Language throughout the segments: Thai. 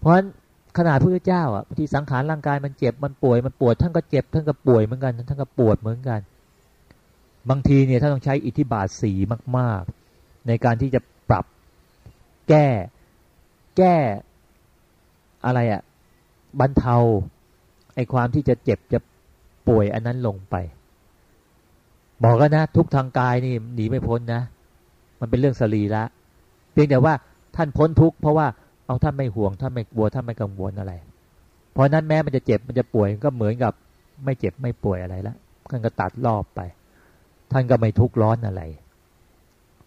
เพราะฉะนั้นขนาดพระเจ้าอะบางทีสังขารร่างกายมันเจ็บมันป่วยมันปวดท่านก็เจ็บท่านก็ป่วยเหมือนกันท่านก็ปวดเหมือนกัน บางทีเนี่ยท่านต้องใช้อิทธิบาทสีมาก ๆ ในการที่จะปรับแก้แก้อะไรอะ่ะบรรเทาไอความที่จะเจ็บจะป่วยอันนั้นลงไป บอกกันนะทุกทางกายนี่หนีไม่พ้นนะ มันเป็นเรื่องสรีละเพียงแต่ว่าท่านพ้นทุกเพราะว่า เอาท่านไม่ห่วงท่านไม่กลัวท่านไม่กังวลอะไร เพราะนั้นแม้มันจะเจ็บมันจะป่วยก็เหมือนกับไม่เจ็บไม่ป่วยอะไรละท่านก็ตัดรอบไป ท่านก็ไม่ทุกข์ร้อนอะไร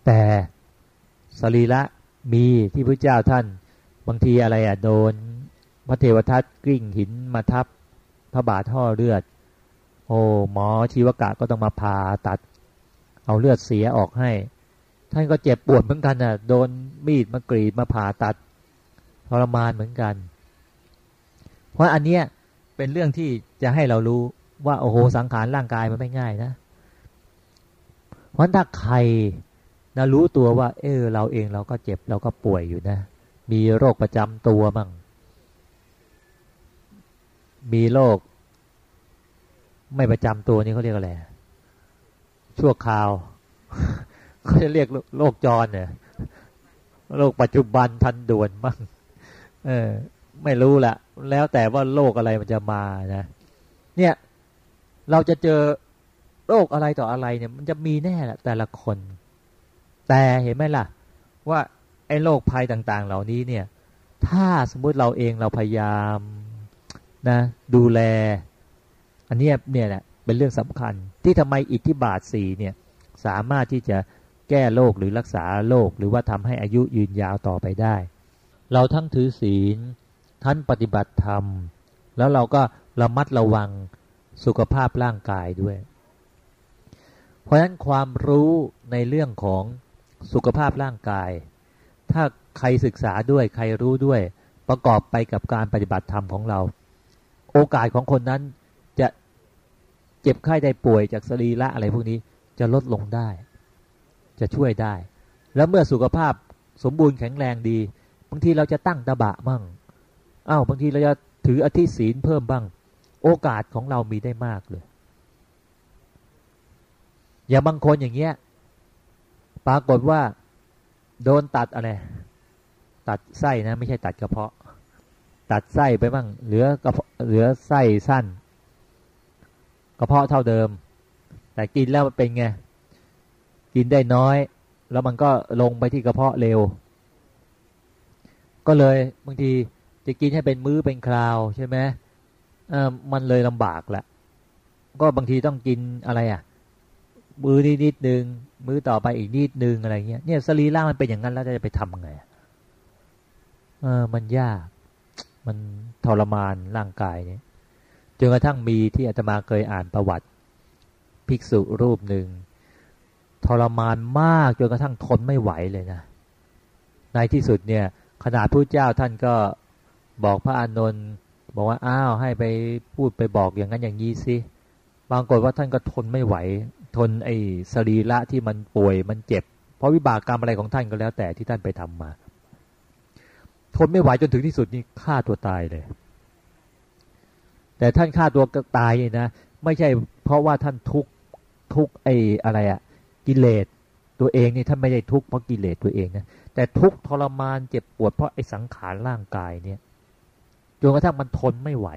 แต่สรีระมีที่พระเจ้าท่าน บางทีอะไรอะโดนพระเทวทัตกริ่งหินมาทับพระบาทท่อเลือด โอ้หมอชีวกะก็ต้องมาผ่าตัด เอาเลือดเสียออกให้ ท่านก็เจ็บปวดเหมือนกันอะ โดนมีดมากรีดมาผ่าตัด รมานเหมือนกัน เพราะอันเนี้ยเป็นเรื่องที่จะให้เรารู้ว่าโอ้โหสังขารร่างกายมันไม่ง่ายนะเพราะถ้าใครนะรู้ตัวว่า เออเราเองเราก็เจ็บเราก็ป่วยอยู่นะ มีโรคประจำตัวมั่ง มีโรคไม่ประจำตัวนี่เขาเรียกอะไร ชั่วคราวเขาจะเรียกโรคจรเนี่ยโรคปัจจุบันทันด่วนมั่ง เออ ไม่รู้ละแล้วแต่ว่าโรคอะไรมันจะมานะเนี่ยเราจะเจอโรคอะไรต่ออะไรเนี่ย มันจะมีแน่แหละแต่ละคน แต่เห็นไหมล่ะ ว่าไอ้โรคภัยต่าง ๆ เหล่านี้เนี่ย ถ้าสมมุติเราเองเราพยายามนะ ดูแล อันนี้เนี่ยแหละเป็นเรื่องสำคัญ ที่ทำไมอิทธิบาทสี่เนี่ย สามารถที่จะแก้โรคหรือรักษาโรคหรือว่าทำให้อายุยืนยาวต่อไปได้ เราทั้งถือศีลท่านปฏิบัติธรรม แล้วเราก็ระมัดระวังสุขภาพร่างกายด้วย เพราะฉะนั้นความรู้ในเรื่องของสุขภาพร่างกาย ถ้าใครศึกษาด้วยใครรู้ด้วย ประกอบไปกับการปฏิบัติธรรมของเรา โอกาสของคนนั้นจะเจ็บไข้ได้ป่วยจากสรีระอะไรพวกนี้จะลดลงได้ จะช่วยได้ แล้วเมื่อสุขภาพสมบูรณ์แข็งแรงดี บางทีเราจะตั้งตะบะมั่งอ้าวบางทีเราจะถืออธิศีลเพิ่มบ้าง โอกาสของเรามีได้มากเลย อย่างบางคนอย่างเงี้ย ปรากฏว่า โดนตัดอะไร ตัดไส้นะ ไม่ใช่ตัดกระเพาะ ตัดไส้ไปบ้าง เหลือกระเหลือไส้สั้น กระเพาะเท่าเดิม แต่กินแล้วมันเป็นไง กินได้น้อย แล้วมันก็ลงไปที่กระเพาะเร็ว ก็เลยบางทีจะกินให้เป็นมื้อเป็นคราวใช่ไหมเออมันเลยลำบากแหละก็บางทีต้องกินอะไรอะ มื้อนิดนิดนึงมื้อต่อไปอีกนิดนึงอะไรเงี้ยเนี่ยสรีร่างมันเป็นอย่างนั้นแล้วจะไปทำไงเออมันยาก มันทรมานร่างกายเนี่ยจนกระทั่งมีที่อาตมาเคยอ่านประวัติ ภิกษุรูปหนึ่งทรมานมากจนกระทั่งทนไม่ไหวเลยนะในที่สุดเนี่ย ขนาดพระเจ้าท่านก็บอกพระอานนท์บอกว่าอ้าวให้ไปพูดไปบอกอย่างนั้นอย่างนี้สิบางกฏว่าท่านก็ทนไม่ไหว ทนไอ้สรีระที่มันป่วยมันเจ็บ เพราะวิบากกรรมอะไรของท่านก็แล้วแต่ที่ท่านไปทำมา ทนไม่ไหวจนถึงที่สุดนี่ฆ่าตัวตายเลย แต่ท่านฆ่าตัวตายนี่นะไม่ใช่เพราะว่าท่านทุกทุกไอ้อะไรอะกิเลสตัวเองนี่ท่านไม่ได้ทุกเพราะกิเลสตัวเองนะ แต่ทุกทรมานเจ็บปวดเพราะไอ้สังขารร่างกายเนี่ยจนกระทั่งมันทนไม่ไหว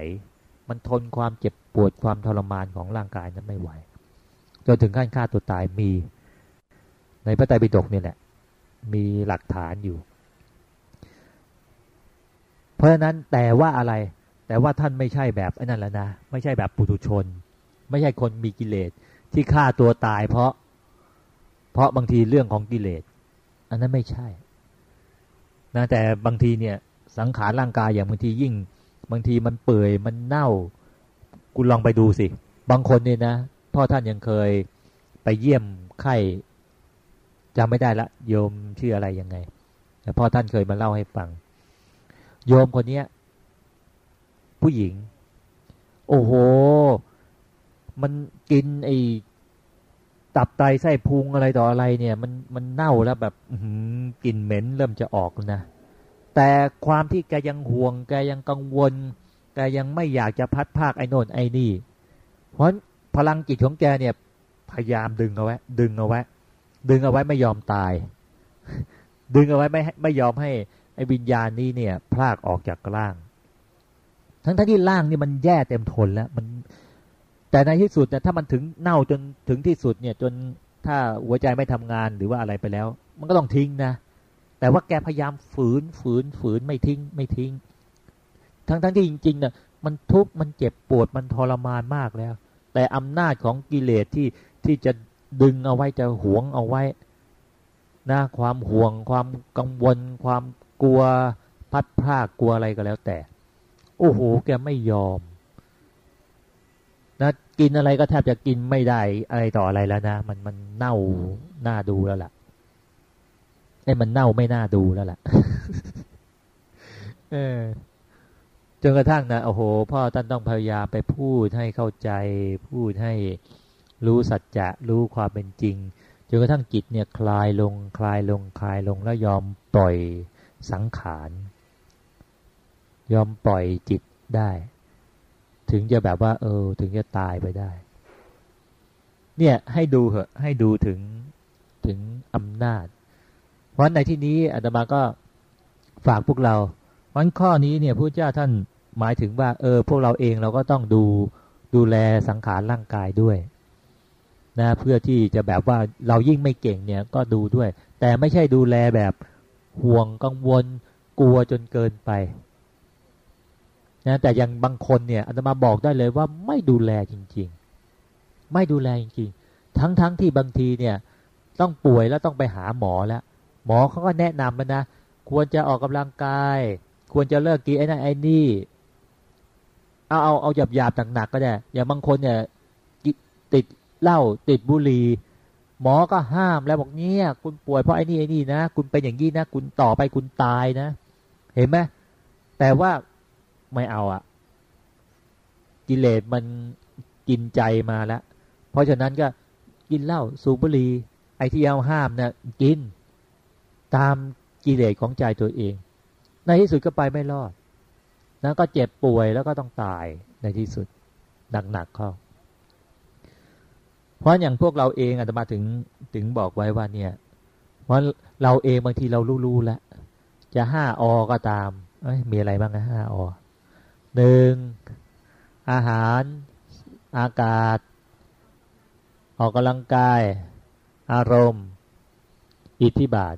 มันทนความเจ็บปวดความทรมานของร่างกายนั้นไม่ไหวจนถึงขั้นฆ่าตัวตายมี ในพระไตรปิฎกนี่แหละ มีหลักฐานอยู่ เพราะฉะนั้นแต่ว่าอะไร แต่ว่าท่านไม่ใช่แบบไอ้นั่นแล้วนะ ไม่ใช่แบบปุถุชน ไม่ใช่คนมีกิเลสที่ฆ่าตัวตายเพราะ เพราะบางทีเรื่องของกิเลส อันนั้นไม่ใช่ นะแต่บางทีเนี่ยสังขารร่างกายอย่างบางทียิ่ง บางทีมันเปื่อยมันเน่า คุณลองไปดูสิ บางคนเนี่ยนะ พ่อท่านยังเคยไปเยี่ยมไข้จำไม่ได้ละโยมชื่ออะไรยังไง แต่พ่อท่านเคยมาเล่าให้ฟัง โยมคนเนี้ย ผู้หญิง โอ้โห มันกินไอ้ ตับไตไส้พุงอะไรต่ออะไรเนี่ย มันมันเน่าแล้วแบบกลิ่นเหม็นเริ่มจะออกนะแต่ความที่แกยังห่วง แกยังกังวล แกยังไม่อยากจะพัดภาคไอ้โนนไอ้นี่ เพราะพลังจิตของแกเนี่ย พยายามดึงเอาไว้ ดึงเอาไว้ ดึงเอาไว้ไม่ยอมตาย ดึงเอาไว้ไม่ไม่ยอมให้ไอ้วิญญาณนี้เนี่ย พลากออกจากร่าง ทั้งทั้งที่ร่างนี่มันแย่เต็มทนแล้ว มัน แต่ในที่สุดเนี่ยถ้ามันถึงเน่าจนถึงที่สุดเนี่ย จนถ้าหัวใจไม่ทำงานหรือว่าอะไรไปแล้ว มันก็ต้องทิ้งนะ แต่ว่าแกพยายามฝืนฝืนฝืนไม่ทิ้ง ไม่ทิ้ง ทั้งทั้งที่จริงๆเนี่ยมันทุกข์มันเจ็บปวดมันทรมานมากแล้ว แต่อำนาจของกิเลสที่ที่จะดึงเอาไว้จะหวงเอาไว้นะความห่วงความกังวล ความกลัวพัดพลากกลัวอะไรก็แล้วแต่ โอ้โห แกไม่ยอม กินอะไรก็แทบจะกินไม่ได้อะไรต่ออะไรแล้วนะ มันมันเน่าหน้าดูแล้วล่ะไอ้มันเน่าไม่น่าดูแล้วล่ะเออจนกระทั่งนะโอ้โห พ่อท่านต้องพยายามไปพูดให้เข้าใจ พูดให้รู้สัจจะรู้ความเป็นจริงจนกระทั่งจิตเนี่ยคลายลงคลายลงคลายลงแล้วยอมปล่อยสังขาร ยอมปล่อยจิตได้ ถึงจะแบบว่า เออ ถึงจะตายไปได้ เนี่ยให้ดูเหอะให้ดูถึงถึงอำนาจ เพราะในที่นี้อาตมาก็ฝากพวกเราวันข้อนี้เนี่ยพระเจ้าท่านหมายถึงว่า เออ พวกเราเองเราก็ต้องดูดูแลสังขารร่างกายด้วยนะเพื่อที่จะแบบว่าเรายิ่งไม่เก่งเนี่ยก็ดูด้วย แต่ไม่ใช่ดูแลแบบห่วงกังวลกลัวจนเกินไป นะแต่อยังบางคนเนี่ยอาตมาบอกได้เลยว่าไม่ดูแลจริง ๆ ไม่ดูแลจริงๆ ทั้งๆทที่บางทีเนี่ยต้องป่วยแล้วต้องไปหาหมอแล้ว หมอเขาก็แนะนำมันนะ ควรจะออกกำลังกาย ควรจะเลิกกินไอ้นั่นไอ้นี่เอาเอาเอาหยาบหยาบหนักๆก็ได้ อย่างบางคนเนี่ยติดเหล้าติดบุหรี่หมอก็ห้ามแล้วบอกเนี่ยคุณป่วยเพราะไอ้นี่ไอ้นี่นะ คุณเป็นอย่างนี้นะ คุณต่อไปคุณตายนะ เห็นไหมแต่ว่า ไม่เอาอะกิเลสมันกินใจมาแล้ว เพราะฉะนั้นก็กินเหล้าสูบบุหรี่ไอ้ที่เอาห้ามเนะ่ยกิน ตามกิเลสของใจตัวเอง ในที่สุดก็ไปไม่รอดแล้วก็เจ็บป่วยแล้วก็ต้องตายในที่สุดหนักๆเข้า เพราะอย่างพวกเราเองอาจจะมาถึงถึงบอกไว้ว่าเนี่ย เพราะเราเองบางทีเรารู้ๆแล้ว จะห้าอก็ตามมีอะไรบ้างนะห้าอ หนึ่งอาหาร อากาศ ออกกำลังกาย อารมณ์ อิทธิบาท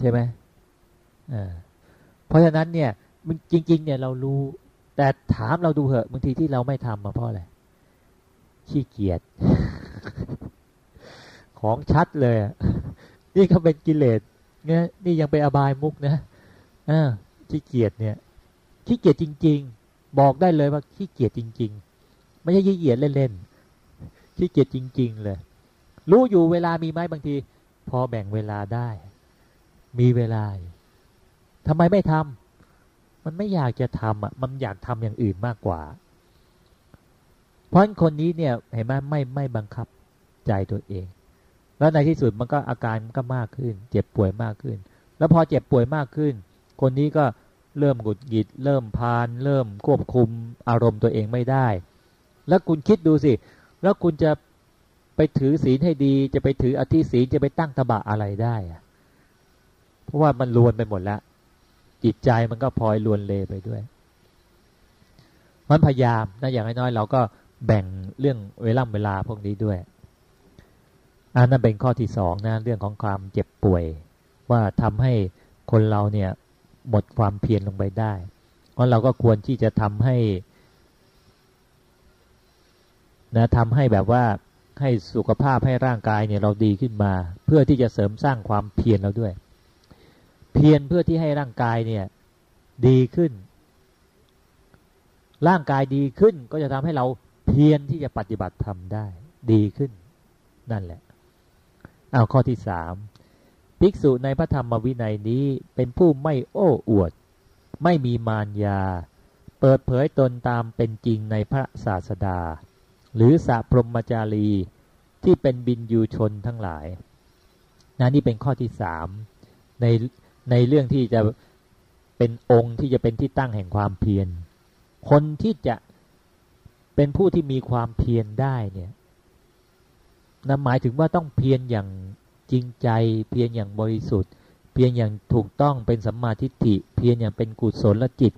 ใช่ไหมเพราะฉะนั้นเนี่ยจริง ๆ เนี่ยเรารู้ แต่ถามเราดูเหอะบางทีที่เราไม่ทำมาเพราะอะไรขี้เกียจของชัดเลย นี่ก็เป็นกิเลสเนี่ยนี่ยังไปอบายมุกนะอ่าขี้เกียจเนี่ย ขี้เกียจจริง ๆ บอกได้เลยว่าขี้เกียจจริง ๆ ไม่ใช่ขี้เกียจเล่นๆขี้เกียจจริง ๆ เลย รู้อยู่เวลามีไหมบางที พอแบ่งเวลาได้ มีเวลาทำไมไม่ทำมันไม่อยากจะทำอะ มันอยากทำอย่างอื่นมากกว่า เพราะคนนี้เนี่ยเห็นไหมไม่ไม่บังคับใจตัวเอง แล้วในที่สุดมันก็อาการก็มากขึ้น เจ็บป่วยมากขึ้น แล้วพอเจ็บป่วยมากขึ้น คนนี้ก็ เริ่มกุดกิด เริ่มพาน เริ่มควบคุมอารมณ์ตัวเองไม่ได้ แล้วคุณคิดดูสิ แล้วคุณจะไปถือศีลให้ดี จะไปถืออธิศีลจะไปตั้งตบะอะไรได้อะเพราะว่ามันลวนไปหมดแล้ว จิตใจมันก็พลอยลวนเลไปด้วยมันพยายามนะอย่างน้อยๆเราก็แบ่งเรื่องเวลาเวลาพวกนี้ด้วยอันนั้นเป็นข้อที่สองนะเรื่องของความเจ็บป่วย ว่าทำให้คนเราเนี่ย หมดความเพียรลงไปได้ เพราะเราก็ควรที่จะทำให้นะทำให้แบบว่าให้สุขภาพให้ร่างกายเนี่ยเราดีขึ้นมา เพื่อที่จะเสริมสร้างความเพียรเราด้วย เพียรเพื่อที่ให้ร่างกายเนี่ยดีขึ้น ร่างกายดีขึ้นก็จะทำให้เราเพียรที่จะปฏิบัติธรรมได้ ดีขึ้นนั่นแหละเอาข้อที่สาม ภิกษุในพระธรรมวินัยนี้เป็นผู้ไม่โอ้อวด ไม่มีมารยา เปิดเผยตนตามเป็นจริงในพระศาสดา หรือสัพรมจารีที่เป็นบินยูชนทั้งหลายนะนี่เป็นข้อที่สามในในเรื่องที่จะเป็นองค์ที่จะเป็นที่ตั้งแห่งความเพียร คนที่จะเป็นผู้ที่มีความเพียรได้เนี่ยนั่นหมายถึงว่าต้องเพียรอย่าง จริงใจเพียรอย่างบริสุทธิ์ เพียรอย่างถูกต้องเป็นสัมมาทิฏฐิ เพียรอย่างเป็นกุศลจิต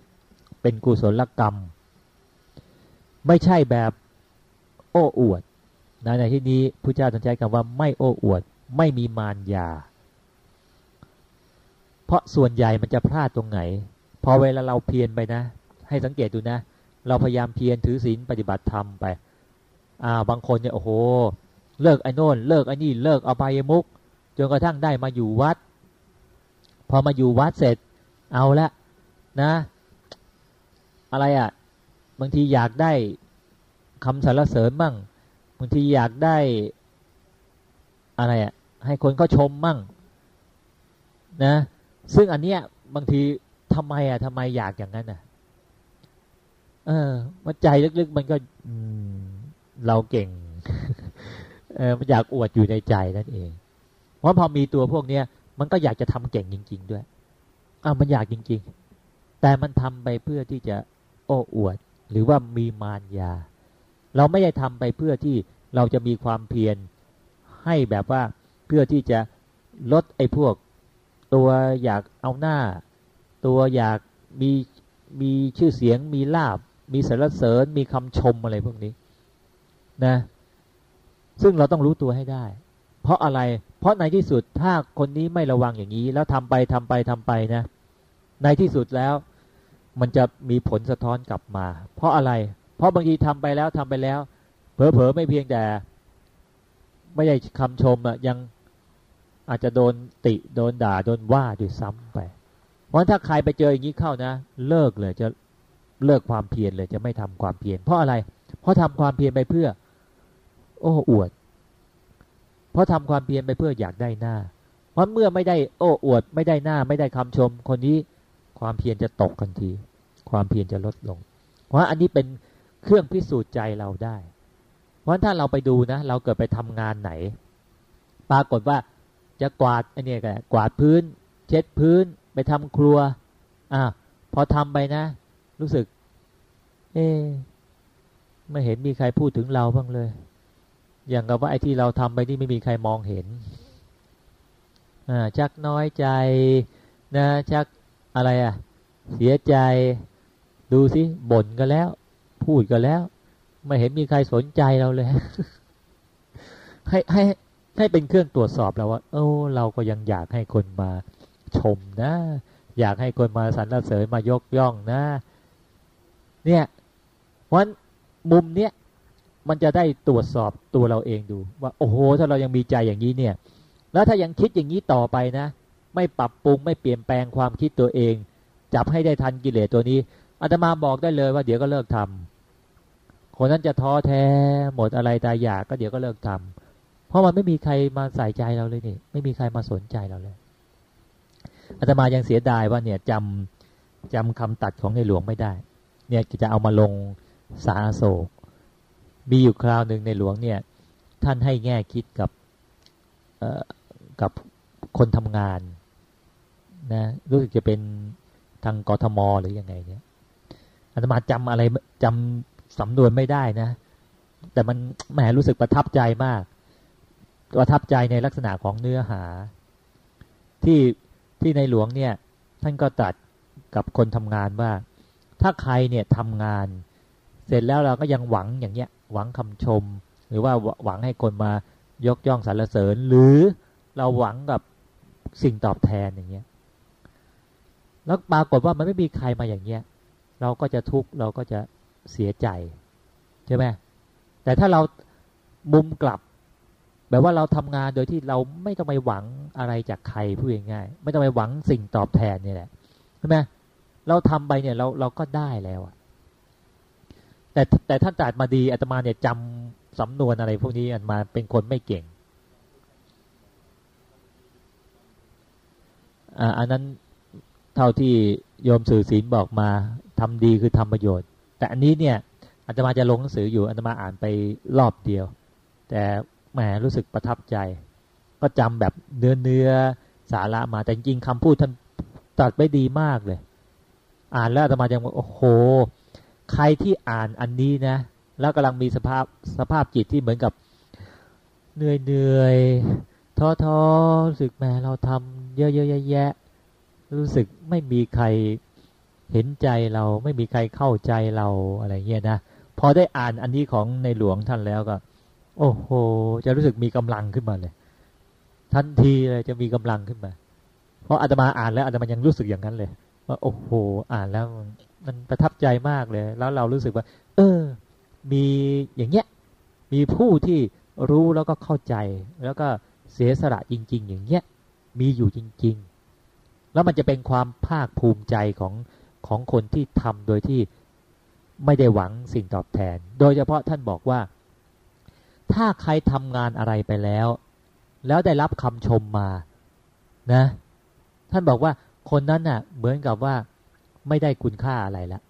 เป็นกุศลกรรม ไม่ใช่แบบโอ้อวดนะในที่นี้พระเจ้าตรัสใช้คำว่าไม่โอ้อวด ไม่มีมารยา เพราะส่วนใหญ่มันจะพลาดตรงไหน พอเวลาเราเพียรไปนะ ให้สังเกตดูนะ เราพยายามเพียรถือศีลปฏิบัติธรรมไป อ่า บางคนเนี่ยโอ้โห เลิกไอ้โน่นเลิกไอ้นี่ เลิกเอาไปยมุก จนกระทั่งได้มาอยู่วัด พอมาอยู่วัดเสร็จ เอาละนะ อะไรอะ่ะ บางทีอยากได้คำสรรเสริญบ้างบางทีอยากได้ อะไรอะ่ะ ให้คนเขาชมมั่ง นะ ซึ่งอันเนี้ยบางทีทำไมอะทำไมอยากอย่างนั้นอะ เออมันใจลึกๆมันก็เราเก่ง เออมันอยากอวดอยู่ในใจนั่นเอง ราะพอมีตัวพวกเนี้ยมันก็อยากจะทำเก่งจริง ๆ ด้วยอ่ามันอยากจริง ๆ แต่มันทำไปเพื่อที่จะโอ้อวด หรือว่ามีมารยา เราไม่ได้ทำไปเพื่อที่เราจะมีความเพียรให้แบบว่าเพื่อที่จะลดไอ้พวก ตัวอยากเอาหน้า ตัวอยากมีมีชื่อเสียง มีลาบ มีสรรเสริญ มีคำชมอะไรพวกนี้นะ ซึ่งเราต้องรู้ตัวให้ได้ เพราะอะไร เพราะในที่สุดถ้าคนนี้ไม่ระวังอย่างนี้ แล้วทำไปทำไปทำไปนะ ในที่สุดแล้ว มันจะมีผลสะท้อนกลับมา เพราะอะไร เพราะบางทีทำไปแล้วทำไปแล้ว เผลอๆไม่เพียงแต่ ไม่ได้คำชมอะยังอาจจะโดนติโดนด่าโดนว่าด้วยซ้ำไป เพราะถ้าใครไปเจออย่างนี้เข้านะ เลิกเลยจะเลิกความเพียรเลยจะไม่ทำความเพียรเพราะอะไร เพราะทำความเพียรไปเพื่อ โอ้อวด เพราะทำความเพียรไปเพื่ออยากได้หน้า เพราะเมื่อไม่ได้โอ้อวด ไม่ได้หน้า ไม่ได้คำชม คนนี้ความเพียรจะตกทันที ความเพียรจะลดลง เพราะอันนี้เป็นเครื่องพิสูจน์ใจเราได้ เพราะถ้าเราไปดูนะ เราเกิดไปทำงานไหน ปรากฏว่าจะกวาดอันนี้กันกวาดพื้น เช็ดพื้น ไปทำครัวอ่าพอทำไปนะ รู้สึก เอไม่เห็นมีใครพูดถึงเราบ้างเลย อย่างกับว่าไอ้ที่เราทำไปนี่ไม่มีใครมองเห็นอ่าชักน้อยใจนะชักอะไรอะ เสียใจดูสิบ่นกันแล้ว พูดกันแล้ว ไม่เห็นมีใครสนใจเราเลย ให้ให้ให้เป็นเครื่องตรวจสอบเราว่าโอ้เราก็ยังอยากให้คนมาชมนะ อยากให้คนมาสรรเสริญมายกย่องนะ เนี่ยวันมุมเนี้ย มันจะได้ตรวจสอบตัวเราเองดู ว่าโอ้โห ถ้าเรายังมีใจอย่างนี้เนี่ย แล้วถ้ายังคิดอย่างนี้ต่อไปนะ ไม่ปรับปรุงไม่เปลี่ยนแปลงความคิดตัวเอง จับให้ได้ทันกิเลสตัวนี้อาตมาบอกได้เลยว่าเดี๋ยวก็เลิกทำคนนั้นจะท้อแท้หมดอะไรตายอยากก็เดี๋ยวก็เลิกทำเพราะมันไม่มีใครมาใส่ใจเราเลยนี่ ไม่มีใครมาสนใจเราเลยอาตมายังเสียดายว่าเนี่ยจำจำคำตัดของในหลวงไม่ได้ เนี่ยจะเอามาลงสาโศก มีอยู่คราวหนึ่งในหลวงเนี่ย ท่านให้แง่คิดกับกับคนทำงานนะรู้สึกจะเป็นทางกทมหรือยังไงเนี่ยอาตมาจำอะไรจำสำนวนไม่ได้นะ แต่มันแหมรู้สึกประทับใจมาก ประทับใจในลักษณะของเนื้อหา ที่ที่ในหลวงเนี่ย ท่านก็ตัดกับคนทำงานว่า ถ้าใครเนี่ยทำงาน เสร็จแล้วเราก็ยังหวังอย่างเงี้ย หวังคำชม หรือว่าหวังให้คนมายกย่องสรรเสริญ หรือเราหวังกับสิ่งตอบแทนอย่างเงี้ยแล้วปรากฏว่ามันไม่มีใครมาอย่างเงี้ย เราก็จะทุกข์เราก็จะเสียใจใช่ไหมแต่ถ้าเรามุมกลับ แบบว่าเราทำงานโดยที่เราไม่ต้องไปหวังอะไรจากใครพูดง่ายๆไม่ต้องไปหวังสิ่งตอบแทนนี่แหละใช่ไหมเราทำไปเนี่ยเราเราก็ได้แล้วอะ แต่แต่ท่านจัดมาดีอาตมาเนี่ยจำสำนวนอะไรพวกนี้อันมาเป็นคนไม่เก่งอ่าอันนั้นเท่าที่โยมสื่อศีลบอกมาทำดีคือทำประโยชน์ แต่อันนี้เนี่ยอาตมาจะลงหนังสืออยู่อาตมาอ่านไปรอบเดียว แต่แหมรู้สึกประทับใจ ก็จำแบบเนื้อเนื้อสาระมาแต่จริงคำพูดท่านตัดไปดีมากเลย อ่านแล้วอาตมาจะโอ้โห ใครที่อ่านอันนี้นะ แล้วกำลังมีสภาพสภาพจิตที่เหมือนกับเหนื่อยเหนื่อยท้อท้อรู้สึกแม่เราทำเยอะเยอะแยะ รู้สึกไม่มีใครเห็นใจเราไม่มีใครเข้าใจเราอะไรเงี้ยนะพอได้อ่านอันนี้ของในหลวงท่านแล้วก็ โอ้โห จะรู้สึกมีกำลังขึ้นมาเลย ทันทีเลยจะมีกำลังขึ้นมา เพราะอาตมาอ่านแล้วอาตมายังรู้สึกอย่างนั้นเลย ว่าโอ้โห อ่านแล้ว มันประทับใจมากเลย แล้วเรารู้สึกว่า เออ มีอย่างเงี้ย มีผู้ที่รู้แล้วก็เข้าใจ แล้วก็เสียสละจริง ๆ อย่างเงี้ย มีอยู่จริง ๆ แล้วมันจะเป็นความภาคภูมิใจของของคนที่ทำโดยที่ไม่ได้หวังสิ่งตอบแทน โดยเฉพาะท่านบอกว่า ถ้าใครทำงานอะไรไปแล้ว แล้วได้รับคำชมมา นะ ท่านบอกว่าคนนั้นน่ะ เหมือนกับว่า ไม่ได้คุณค่าอะไรแล้ว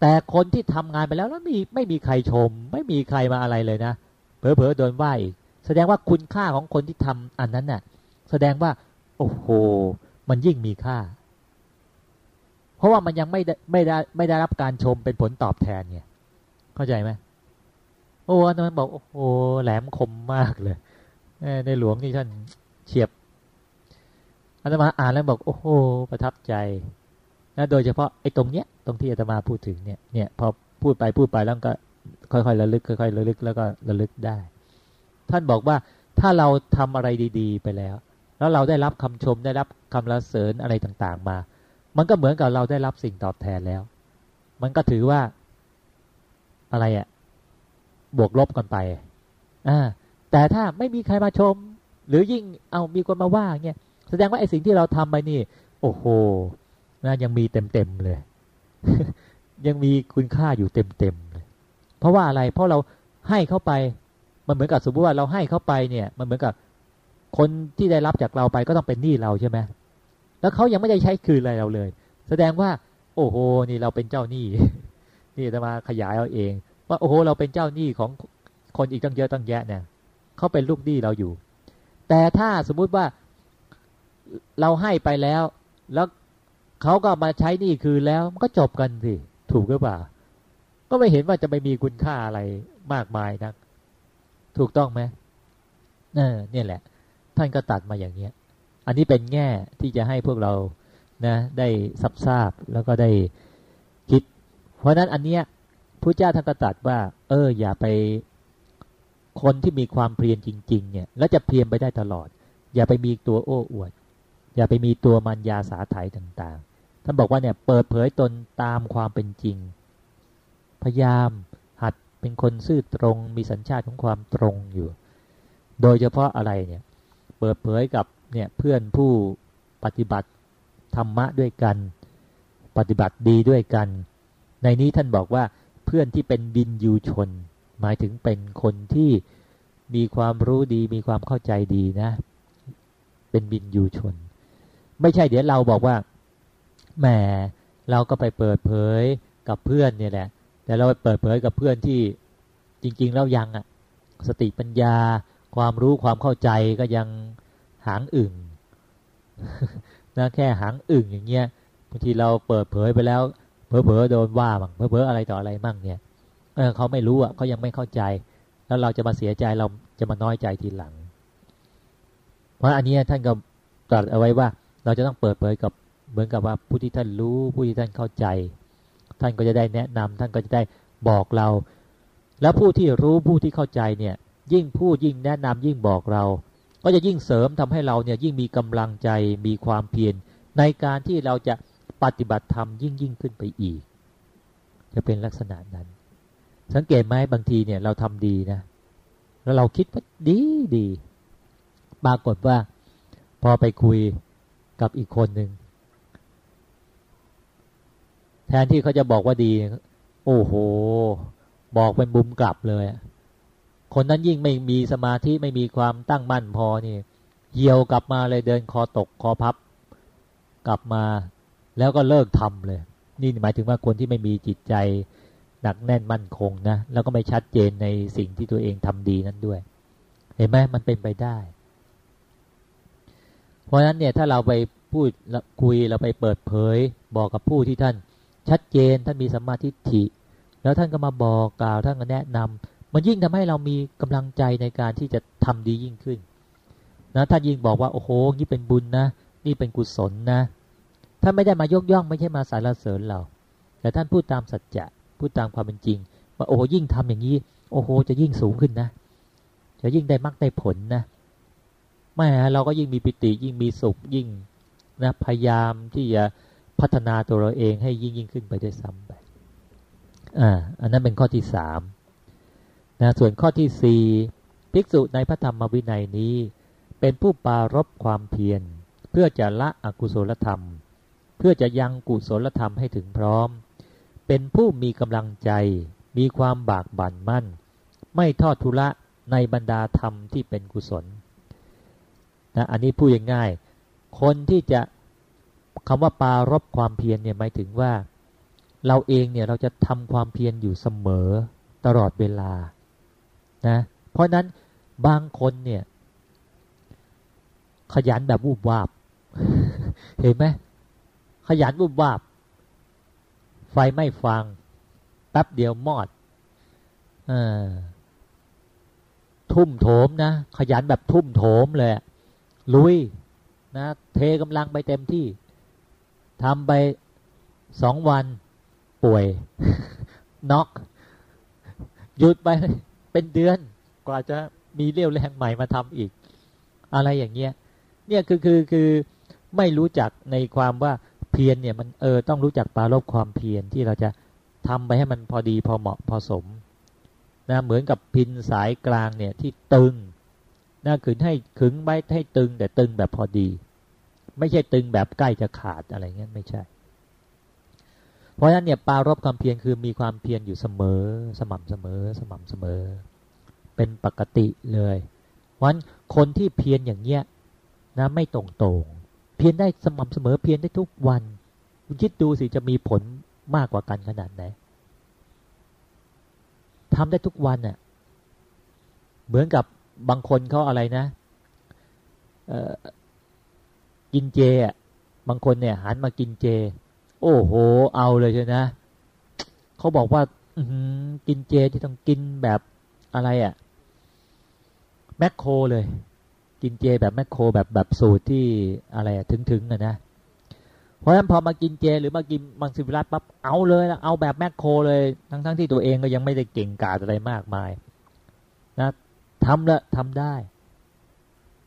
แต่คนที่ทำงานไปแล้วแล้วมีไม่มีใครชม ไม่มีใครมาอะไรเลยนะเผลอๆโดนว่าอีกแสดงว่าคุณค่าของคนที่ทำอันนั้นน่ะ แสดงว่า โอ้โห มันยิ่งมีค่า เพราะว่ามันยังไม่ได้ไม่ได้ไม่ได้รับการชมเป็นผลตอบแทนเนี่ยเข้าใจไหมโอ้นมันบอกโอ้โหแหลมคมมากเลยในหลวงนี่ท่านเฉียบอาตมาอ่านแล้วบอก โอ้โห ประทับใจ นะโดยเฉพาะไอ้ตรงเนี้ยตรงที่อาตมาพูดถึงเนี่ยเนี่ยพอพูดไปพูดไปแล้วก็ค่อยๆระลึกค่อยๆระลึกแล้วก็ระลึกได้ ท่านบอกว่าถ้าเราทำอะไรดี ๆ ไปแล้ว แล้วเราได้รับคำชมได้รับคำรเสริญอะไรต่างๆมา มันก็เหมือนกับเราได้รับสิ่งตอบแทนแล้ว มันก็ถือว่าอะไรอะ่ะบวกลบกันไปอ่าแต่ถ้าไม่มีใครมาชม หรือยิ่งเอามีคนมาว่าเงี้ยแสดงว่าไอ้สิ่งที่เราทำไปนี่ โอ้โห นะยังมีเต็มๆเลย ยังมีคุณค่าอยู่เต็มๆเลย เพราะว่าอะไร เพราะเราให้เข้าไป มันเหมือนกับสมมติว่าเราให้เข้าไปเนี่ย มันเหมือนกับคนที่ได้รับจากเราไปก็ต้องเป็นหนี้เราใช่ไหมแล้วเขายังไม่ได้ใช้คืนอะไรเราเลย แสดงว่า โอ้โห นี่เราเป็นเจ้าหนี้ นี่จะมาขยายเอาเอง ว่าโอ้โห เราเป็นเจ้าหนี้ของคนอีกตั้งเยอะตั้งแยะเนี่ยเขาเป็นลูกหนี้เราอยู่ แต่ถ้าสมมุติว่าเราให้ไปแล้ว แล้ว เขาก็มาใช้นี่คือแล้วมันก็จบกันสิ ถูกหรือเปล่า ก็ไม่เห็นว่าจะไม่มีคุณค่าอะไรมากมายนัก ถูกต้องไหมเออเนี่ยแหละ ท่านก็ตัดมาอย่างเนี้ย อันนี้เป็นแง่ที่จะให้พวกเรานะ ได้ซับทราบแล้วก็ได้คิด เพราะนั้นอันเนี้ยพระเจ้าท่านก็ตัดว่า เออ อย่าไปคนที่มีความเพียรจริง ๆ เนี่ย แล้วจะเพียรไปได้ตลอด อย่าไปมีตัวโอ้อวด อย่าไปมีตัวมันยาสาไถต่าง ท่านบอกว่าเนี่ยเปิดเผยตนตามความเป็นจริง พยายามหัดเป็นคนซื่อตรงมีสัญชาติของความตรงอยู่ โดยเฉพาะอะไรเนี่ยเปิดเผยกับเนี่ยเพื่อนผู้ปฏิบัติธรรมะด้วยกัน ปฏิบัติดีด้วยกัน ในนี้ท่านบอกว่าเพื่อนที่เป็นบินยูชน หมายถึงเป็นคนที่มีความรู้ดีมีความเข้าใจดีนะ เป็นบินยูชน ไม่ใช่เดี๋ยวเราบอกว่า แหมเราก็ไปเปิดเผยกับเพื่อนเนี่ยแหละ แต่เราไปเปิดเผยกับเพื่อนที่จริง ๆ แล้วยังอะสติปัญญา ความรู้ความเข้าใจก็ยังหางอึ่งนะแค่หางอึ่งอย่างเงี้ยบางทีเราเปิดเผยไปแล้วเผลอๆโดนว่าบ้างเผลอๆอะไรต่ออะไรมั่งเนี่ยเออเขาไม่รู้อะเขายังไม่เข้าใจ แล้วเราจะมาเสียใจเราจะมาน้อยใจทีหลัง เพราะอันนี้ท่านก็ตรัสเอาไว้ว่า เราจะต้องเปิดเผยกับ เหมือนกับว่าผู้ที่ท่านรู้ผู้ที่ท่านเข้าใจ ท่านก็จะได้แนะนำท่านก็จะได้บอกเรา แล้วผู้ที่รู้ผู้ที่เข้าใจเนี่ย ยิ่งพูดยิ่งแนะนำยิ่งบอกเรา ก็จะยิ่งเสริมทำให้เราเนี่ยยิ่งมีกำลังใจมีความเพียรในการที่เราจะปฏิบัติธรรมยิ่งยิ่งขึ้นไปอีก จะเป็นลักษณะนั้น สังเกตไหมบางทีเนี่ยเราทำดีนะ แล้วเราคิดว่าดีดี ปรากฏว่า พอไปคุยกับอีกคนหนึ่ง แทนที่เขาจะบอกว่าดี โอ้โห บอกเป็นบุมกลับเลย คนนั้นยิ่งไม่มีสมาธิไม่มีความตั้งมั่นพอนี่เหี่ยวกลับมาเลยเดินคอตกคอพับ กลับมา แล้วก็เลิกทำเลย นี่หมายถึงว่าคนที่ไม่มีจิตใจหนักแน่นมั่นคงนะ แล้วก็ไม่ชัดเจนในสิ่งที่ตัวเองทำดีนั้นด้วย เห็นไหมมันเป็นไปได้ เพราะฉะนั้นเนี่ยถ้าเราไปพูดคุยเราไปเปิดเผยบอกกับผู้ที่ท่าน ชัดเจนท่านมีสัมมาทิฏฐิ แล้วท่านก็มาบอกกล่าวท่านก็แนะนำมันยิ่งทำให้เรามีกำลังใจในการที่จะทำดียิ่งขึ้นนะท่านยิ่งบอกว่าโอ้โหนี่เป็นบุญนะ นี่เป็นกุศลนะท่านไม่ได้มายกย่องไม่ใช่มาสารเสริญเรา แต่ท่านพูดตามสัจจะพูดตามความเป็นจริง ว่าโอ้โหยิ่งทำอย่างนี้ โอ้โห จะยิ่งสูงขึ้นนะ จะยิ่งได้มรรคได้ผลนะไม่ฮะเราก็ยิ่งมีปิติยิ่งมีสุขยิ่งนะพยายามที่จะ พัฒนาตัวเราเองให้ยิ่งยิ่งขึ้นไปด้วยซ้ำไปอ่าอันนั้นเป็นข้อที่สามนะส่วนข้อที่สี่ภิกษุในพระธรรมวินัยนี้ เป็นผู้ปารบความเพียร เพื่อจะละอกุศลธรรม เพื่อจะยังกุศลธรรมให้ถึงพร้อม เป็นผู้มีกำลังใจ มีความบากบั่นมั่น ไม่ทอดทุระในบรรดาธรรมที่เป็นกุศลนะอันนี้พูดง่ายๆคนที่จะ คำว่าปารบความเพียรเนี่ยหมายถึงว่า เราเองเนี่ยเราจะทำความเพียรอยู่เสมอตลอดเวลานะเพราะนั้นบางคนเนี่ยขยันแบบวูบวาบ เห็นไหมขยันวูบวาบ ไฟไม่ฟัง แป๊บเดียวมอดอทุ่มโถมนะ ขยันแบบทุ่มโถมเลยลุยนะ เทกำลังไปเต็มที่ ทำไปสองวันป่วยน็อกหยุดไปเป็นเดือนกว่าจะมีเรี่ยวแรงใหม่มาทำอีก อะไรอย่างเงี้ย เนี่ยคือคือคือไม่รู้จักในความว่าเพียรเนี่ยมันเออต้องรู้จักปาลบความเพียรที่เราจะทำไปให้มันพอดีพอเหมาะพอสมนะเหมือนกับพินสายกลางเนี่ยที่ตึงนะขึงให้ขึงไว้ให้ตึงแต่ตึงแบบพอดี ไม่ใช่ตึงแบบใกล้จะขาดอะไรเงี้ยไม่ใช่ เพราะฉะนั้นเนี่ยปารบความเพียรคือมีความเพียรอยู่เสมอ สม่ำเสมอ สม่ำเสมอ เป็นปกติเลยเพราะฉะนั้นคนที่เพียรอย่างเงี้ยนะไม่ตรงตรงเพียรได้สม่ำเสมอเพียรได้ทุกวันคุณคิดดูสิจะมีผลมากกว่ากันขนาดไหนทำได้ทุกวันเน่ะเหมือนกับบางคนเขาอะไรนะ กินเจอะบางคนเนี่ยหันมากินเจ โอ้โห เอาเลยใช่นะเขาบอกว่ากินเจที่ต้องกินแบบอะไรอะแมคโครเลย กินเจแบบแมคโครแบบแบบสูตรที่อะไรอะถึงๆอะนะเพราะฉะนั้นพอมากินเจ หรือมากินมังสวิรัตปั๊บเอาเลยเอาแบบแมคโครเลยทั้งๆทที่ตัวเองก็ยังไม่ได้เก่งกาจอะไรมากมาย นะทำละทำได้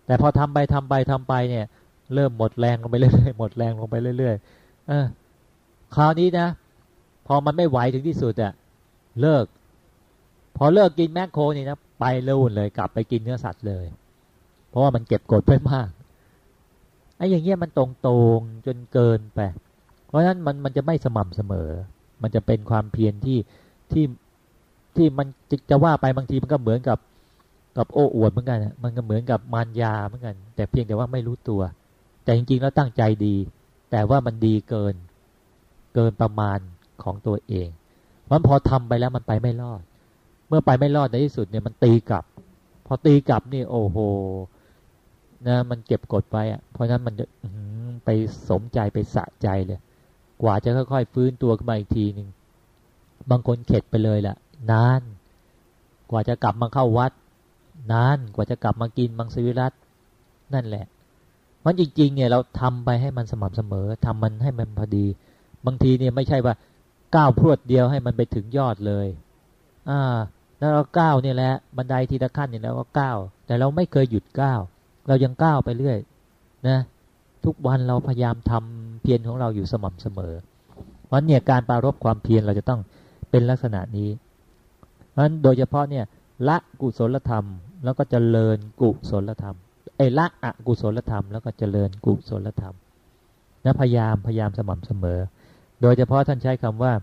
แต่พอทำไปทำไปทำไปเนี่ย เริ่มหมดแรงลงไปเรื่อยๆหมดแรงลงไปเรื่อยๆเออคราวนี้นะ พอมันไม่ไหวถึงที่สุดอะเลิก พอเลิกกินแมคโครนี่นะไปเลุ่นเลยกลับไปกินเนื้อสัตว์เลย เพราะว่ามันเก็บกดไปมากไอ้อย่างเงี้ยมันตรงๆจนเกินไป เพราะฉะนั้นมันมันจะไม่สม่ำเสมอ มันจะเป็นความเพียรที่ที่ที่มันจะว่าไปบางทีมันก็เหมือนกับกับโอ้อวดเหมือนกัน มันก็เหมือนกับมารยาเหมือนกัน แต่เพียงแต่ว่าไม่รู้ตัว แต่จริงๆแล้วตั้งใจดี แต่ว่ามันดีเกิน เกินประมาณของตัวเองเพราะพอทำไปแล้วมันไปไม่รอด เมื่อไปไม่รอดในที่สุดเนี่ยมันตีกลับ พอตีกลับนี่โอ้โหนะมันเก็บกดไว้อะเพราะนั้นมันจะไปสมใจไปสะใจเลย กว่าจะค่อยๆฟื้นตัวขึ้นมาอีกทีหนึ่งบางคนเข็ดไปเลยล่ะ นาน กว่าจะกลับมาเข้าวัด นาน กว่าจะกลับมากินมังสวิรัตนั่นแหละ มันจริงๆเนี่ยเราทำไปให้มันสม่ำเสมอทำมันให้มันพอดี บางทีเนี่ยไม่ใช่ว่าก้าวพรวดเดียวให้มันไปถึงยอดเลย อ่า แล้วเราก้าวเนี่ยแหละบันไดทีละขั้นเนี่ยแล้วก็ก้าวแต่เราไม่เคยหยุดก้าวเรายังก้าวไปเรื่อย นะ ทุกวันเราพยายามทำเพียรของเราอยู่สม่ำเสมอเพราะเนี่ยการปรารบความเพียรเราจะต้องเป็นลักษณะนี้เพราะฉะนั้นโดยเฉพาะเนี่ยละกุศลธรรม แล้วก็เจริญกุศลธรรม ไอ้ละอกุศลธรรม แล้วก็เจริญกุศลธรรมนะพยายามพยายามสม่ำเสมอ โดยเฉพาะท่านใช้คำว่า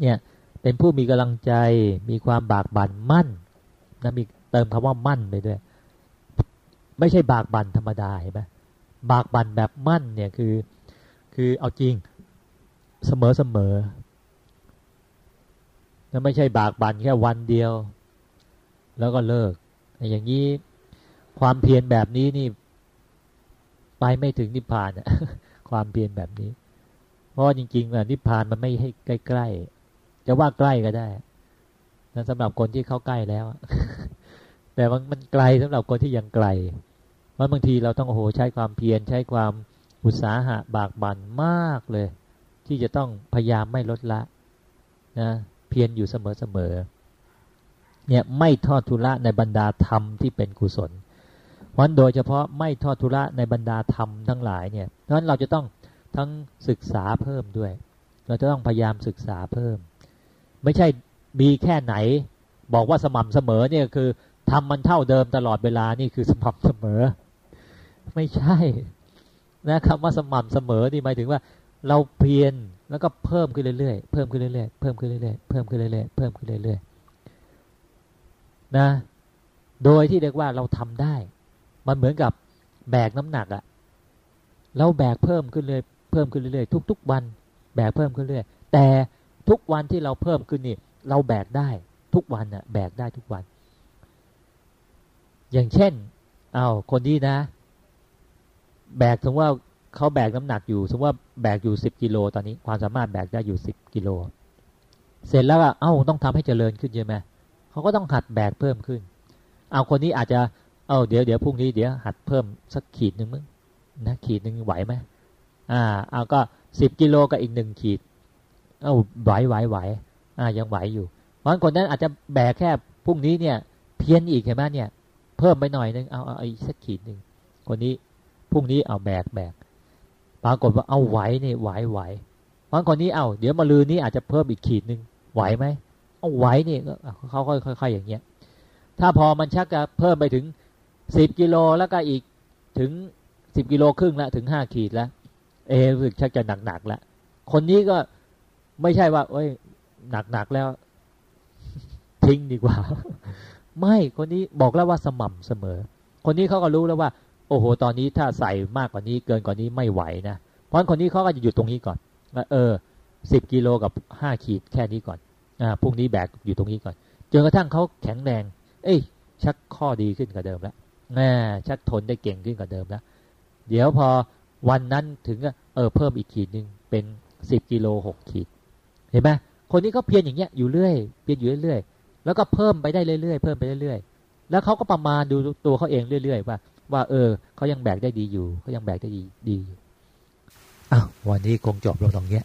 เนี่ยเป็นผู้มีกำลังใจมีความบากบั่นมั่นนะมีเติมคำว่ามั่นไปด้วย ไม่ใช่บากบั่นธรรมดาเห็นไหมบากบั่นแบบมั่นเนี่ยคือ คือเอาจริงเสมอเสมอแล้วไม่ใช่บากบั่นแค่วันเดียว แล้วก็เลิกอย่างนี้ ความเพียรแบบนี้นี่ ไปไม่ถึงนิพพานอะความเพียรแบบนี้ เพราะจริงๆอะนิพพานมันไม่ให้ใกล้ๆจะว่าใกล้ก็ได้นะสำหรับคนที่เข้าใกล้แล้ว แต่มันมันไกลสำหรับคนที่ยังไกลมันบางทีเราต้องโอ้โหใช้ความเพียรใช้ความอุตสาหะบากบั่นมากเลย ที่จะต้องพยายามไม่ลดละนะเพียรอยู่เสมอๆเนี่ยไม่ทอดทุระในบรรดาธรรมที่เป็นกุศล เพราะโดยเฉพาะไม่ทอดทุระในบรรดาธรรมทั้งหลายเนี่ยเพราะฉะนั้นเราจะต้องทั้งศึกษาเพิ่มด้วย เราจะต้องพยายามศึกษาเพิ่ม ไม่ใช่มีแค่ไหน บอกว่าสม่ำเสมอเนี่ยคือทำมันเท่าเดิมตลอดเวลานี่คือสม่ำเสมอ ไม่ใช่นะคำว่าสม่ำเสมอนี่หมายถึงว่า เราเพียรแล้วก็เพิ่มขึ้นเรื่อยๆเพิ่มขึ้นเรื่อยๆเพิ่มขึ้นเรื่อยๆเพิ่มขึ้นเรื่อยๆเพิ่มขึ้นเรื่อยๆนะ โดยที่เรียกว่าเราทำได้ มันเหมือนกับแบกน้ำหนักอะเราแบกเพิ่มขึ้นเลยเพิ่มขึ้นเรื่อยๆทุก ๆ วัน แบกเพิ่มขึ้นเรื่อยแต่ทุกวันที่เราเพิ่มขึ้นนี่ เราแบกได้ทุกวันอะแบกได้ทุกวัน อย่างเช่นเอาคนที่นะ แบกถึงว่าเขาแบกน้ำหนักอยู่สมมติว่าแบกอยู่สิบกิโลตอนนี้ ความสามารถแบกได้อยู่สิบกิโลเสร็จแล้วอะเอ้าต้องทำให้เจริญขึ้นใช่ไหมเขาก็ต้องหัดแบกเพิ่มขึ้น เอาคนนี้อาจจะ เอ้าเดี๋ยวเดี๋ยวพรุ่งนี้เดี๋ยวหัดเพิ่มสักขีดหนึ่งมึงนะขีดหนึ่งไหวไหมอ่าเอาก็สิบกิโลกับอีกหนึ่งขีด เอาไหวไหวไหวอ่ายังไหวอยู่เพราะคนนั้นอาจจะแบกแค่พรุ่งนี้เนี่ย เพี้ยนอีกเห็นไหมเนี่ย เพิ่มไปหน่อยนึงเอาเอาอีกสักขีดหนึ่งคนนี้พรุ่งนี้เอาแบกแบกปรากฏว่าเอาไหวเนี่ไหวไหวบางคนนี้เอาเดี๋ยวมาลืนนี้อาจจะเพิ่มอีกขีดหนึ่งไหวไหมเอาไหวเนี่ยเขาค่อยๆอย่างเงี้ยถ้าพอมันชักจะเพิ่มไปถึง สิบกิโลแล้วก็อีกถึงสิบกิโลครึ่งละถึงห้าขีดแล้วเอรู้สึกชักจะหนักๆแล้วคนนี้ก็ไม่ใช่ว่า เอ้ย หนักๆแล้ว ทิ้งดีกว่า ไม่คนนี้บอกแล้วว่าสม่ำเสมอ คนนี้เขาก็รู้แล้วว่า โอ้โห ตอนนี้ถ้าใส่มากกว่านี้เกินกว่านี้ไม่ไหวนะเพราะคนนี้เขาก็จะหยุดตรงนี้ก่อนเออสิบกิโลกับห้าขีดแค่นี้ก่อนอ่าพรุ่งนี้แบกอยู่ตรงนี้ก่อนจนกระทั่งเขาแข็งแรง เอ้ย ชักข้อดีขึ้นกว่าเดิมแล้ว แม่ชักทนได้เก่งขึ้นกว่าเดิมแล้วเดี๋ยวพอวันนั้นถึงเออเพิ่มอีกขีดหนึ่งเป็นสิบกิโลหกขีด เห็นไหมคนนี้เขาเพียรอย่างเงี้ยอยู่เรื่อยเพียรอยู่เรื่อยแล้วก็เพิ่มไปได้เรื่อยๆเพิ่มไปเรื่อยๆแล้วเขาก็ประมาณดูตัวเขาเองเรื่อยๆว่าว่าเออเขายังแบกได้ดีอยู่เขายังแบกได้ดีดีอยู่อ้าววันนี้คงจบลงตรงเนี้ย